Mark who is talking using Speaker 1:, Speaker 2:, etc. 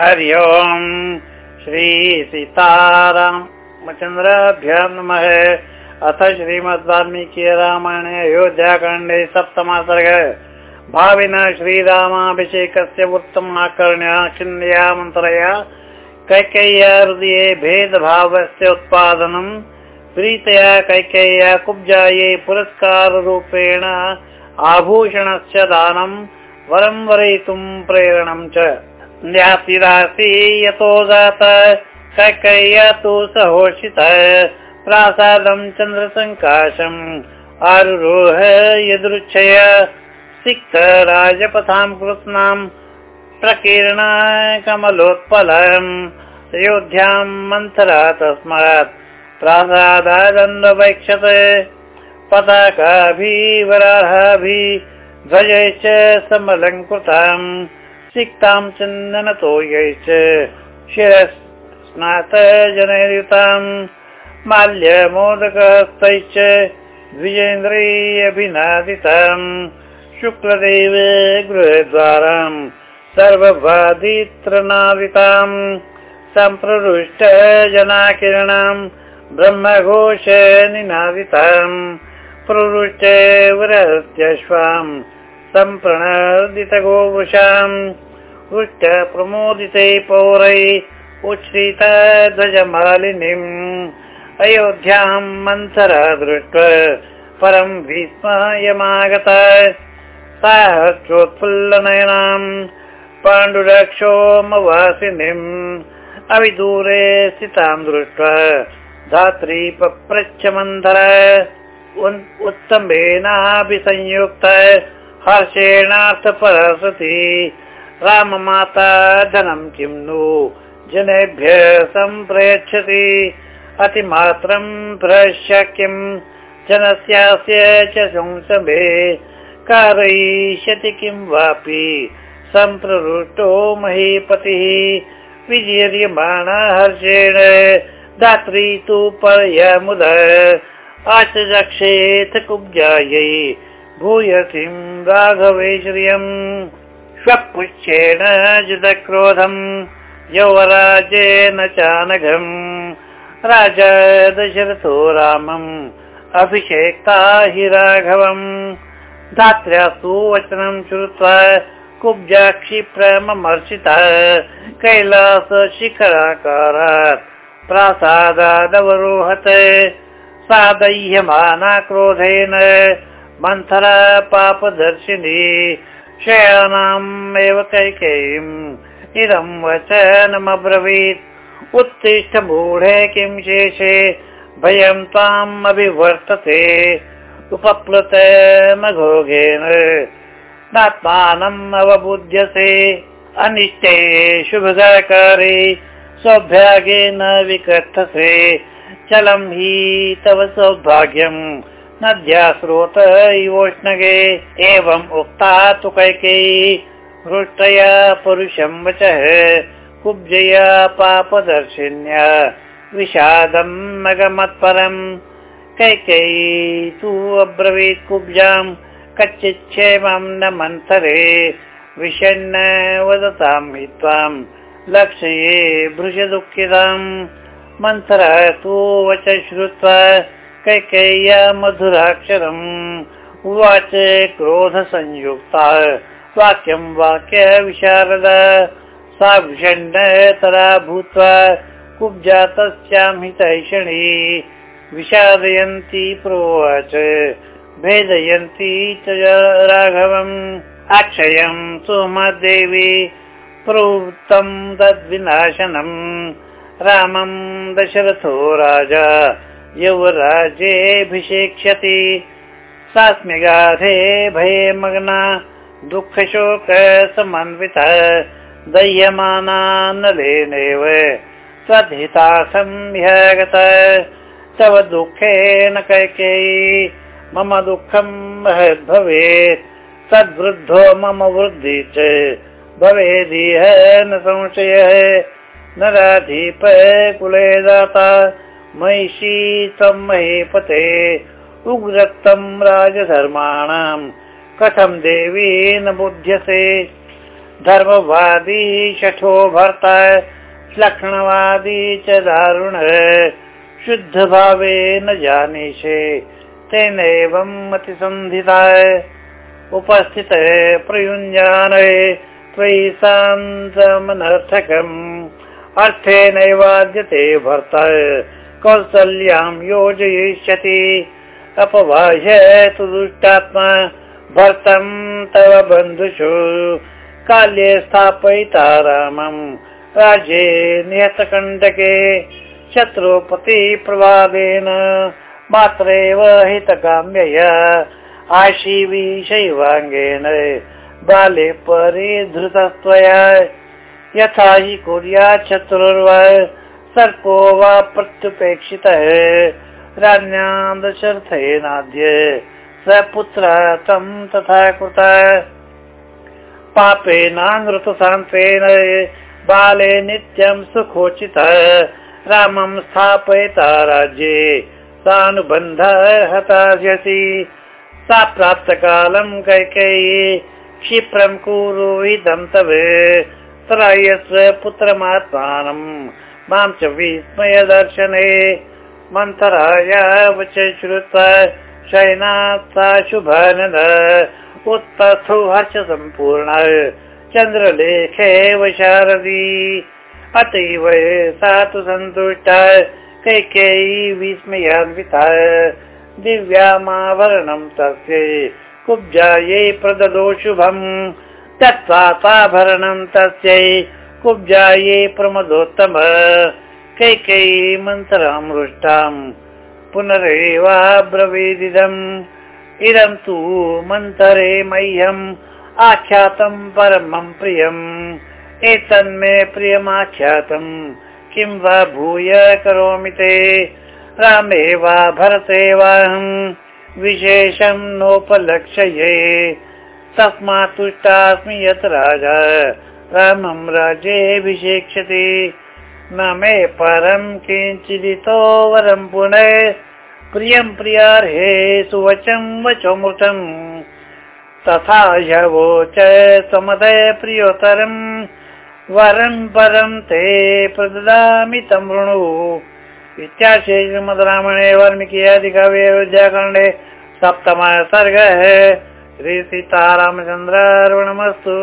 Speaker 1: हरि ओम् श्रीसीतारामचन्द्राभ्यां नमः। अथ श्रीमद् वाल्मीकि रामायणे अयोध्याकाण्डे सप्तमासर्ग। भाविन श्रीरामाभिषेकस्य उत्तमाकर्ण्या खिन्द्या मन्त्रया कैकेय्या हृदये भेदभावस्य उत्पादनम् प्रीतया कैकेय्या कुब्जायै पुरस्काररूपेण आभूषणस्य दानं वरं वरयितुं प्रेरणं च न्यासिरासि यतो जात कैकेय्या तु सहोषितः प्रासादं चन्द्रसङ्काशम्। आरुरोह यदृच्छय सिक्त राजपथां कृत्नां प्रकीर्ण कमलोत्पलम्। अयोध्यां मन्थरा तस्मात् प्रासादादन्वैक्षत पताकाभिवराहाभिध्वजैश्च समलङ्कृताम् सिक्तां चन्दनतोयैश्च शिरस्नात जनयुताम् माल्यमोदकहस्तैश्च द्विजेन्द्रैरभिनादिताम् शुक्लदेव गृहद्वाराम् सर्वबाधित्रनादिताम् सम्प्ररुष्ट जनाकिरणाम् ब्रह्मघोष निनादिताम् प्रवृष्ट वृहत्यश्वाम् सम्प्रणर्दितगोवृषाम् हृष्ट प्रमोदिते पौरै उच्छ्रित ध्वजमालिनीम्। अयोध्याम् मन्थरा दृष्ट्वा परम् विस्मयमागत साहस्रोत्फुल्लनयनाम् पाण्डुरक्षोमवासिनीम्। अविदूरे स्थिताम् दृष्ट्वा धात्री पप्रच्छ मन्थर उत्तमेनाभिसंयुक्त हर्षेणार्थपरसति राममाता धनं किं नु? जनेभ्य सम्प्रयच्छति अतिमात्रं प्रश्यकिं जनस्यास्य च संसभे कारयिष्यति किं वापि? सम्प्रवृष्टो महीपतिः। विजीर्यमाण हर्षेण। दात्री तु परयमुद आचक्षेथ कुब्जायै भूयसीं राघवे श्रियम् स्वपुच्छेण जितक्रोधम् यौवराजेन चानघम् राजा दशरथो रामम् अभिषेक्ता हि राघवम्। धात्र्यासु वचनं श्रुत्वा कुब्जा क्षिप्रमर्षिता कैलास प्रासादादवरोहत सादह्यमाना क्रोधेन मन्थरा पापदर्शिनी शयानाम् एव कैकेयीम्। इदं वचनमब्रवीत्। उत्तिष्ठ मूढे किं शेषे? भयं त्वाम् अभिवर्तते। उपप्लुत मघोघेन। नात्मानम् अवबुध्यसे। अनिष्टे शुभगाकारे सौभाग्येन विकथसे चलं हि तव सौभाग्यम् नद्या स्रोत इवोष्णगे एवम् उक्ता तु कैकेयी हृष्टया पुरुषं वचः कुब्जया पापदर्शिन्या विषादम् अगमत्परम् कैकेयी तु अब्रवीत् कुब्जाम् कच्चिच्छेमं न मन्थरे विषण्ण वदतां हि त्वाम् लक्ष्ये भृशदुःखिताम्। मन्थरा तु वच श्रुत्वा कैकेय्या मधुराक्षरम् उवाच क्रोधसंयुक्ता। वाक्यं वाक्य विशारद। सा विषण्णतरा भूत्वा कुब्जा तस्यां हितैषणी। विषादयन्ती प्रोवाच। भेदयन्ती च राघवम्। अक्षयं सुमदेवी। प्रवृत्तं तद्विनाशनम्। रामं दशरथो राजा युवराजेऽभिषेक्ष्यति सास्मिगाधे भये मग्ना दुःखशोक समन्विता दह्यमाना नलेनेव तद्धितार्थं ह्यगत तव दुःखेन कैकेयी मम दुःखं महद्भवेत्। तद्वृद्धो मम वृद्धि च भवेदिह न संशयः। नराधिप कुले दाता महिषी त्वं महीपते उग्रक्तं राजधर्माणाम् कथं देवी न बुध्यसे। धर्मवादी शठो भर्ता लक्ष्मणवादी च दारुण शुद्धभावे न जानीषे तेनैवम् अतिसन्धिता। उपस्थित प्रयुञ्जानये त्वयि शान्तमनर्थकम् अर्थेनैवाद्यते भर्ता कौसल्यां योजयिष्यति। अपवाह्य तु दुष्टात्मा भर्तं तव बन्धुषु। काल्ये स्थापयिता रामम् राज्ये नियतकण्टके शत्रुपति प्रभावेन मात्रैव हितकाम्यय। आशीवि शैवाङ्गेन बाले परिधृतत्वया यथा हि कुर्यात् शत्रुर्वा सर्पो वा प्रत्युपेक्षितः। राज्ञा दशर्थेनाद्य स पुत्र तं तथा कृत। पापेनानृतशान्तेन बाले नित्यं सुखोचितः। रामं स्थापयता राज्ये सानुबन्ध हतास्यसि सा प्राप्तकालं कैकेयी क्षिप्रं कुरु इदं तव। त्रयस्व पुत्रमात्मानं मां च विस्मयदर्शने मन्थराया वच श्रुत्वा शयनात् सा उत्तथो हर्ष सम्पूर्ण चन्द्रलेखेव शारदी अतीव सा तु सन्तुष्टा कैकेयी विस्मयान्विता दिव्यामाभरणं तस्य कुब्जायै प्रददो शुभम् तत्त्वाभरणं तस्यै कुब्जायै प्रमदोत्तम। कैकेयी मन्त्रमृष्टाम् पुनरेवाब्रवीदिदम्। इदं तु मन्तरे मह्यम्। आख्यातं परमं प्रियम्। एतन्मे प्रियमाख्यातम् किं वा भूय करोमि ते? रामे वा भरते वाहम् विशेषं नोपलक्ष्ये। तस्मात् तुष्टास्मि यत् राजा रामं राज्येऽभिषेक्ष्यति न मे परं किञ्चिदितो वरं पुनः प्रियं प्रियार्हे सुवचं वचोमृतम् तथा ह्यवोच समदय प्रियोतरम् वरं परं ते प्रददामि तं वृणु। इत्याशे श्रीमद् रामायणे वाल्मीकि अधिकव्ये अयोध्याकाण्डे सप्तमः सर्गः। श्रीसीतारामचन्द्रार्पणमस्तु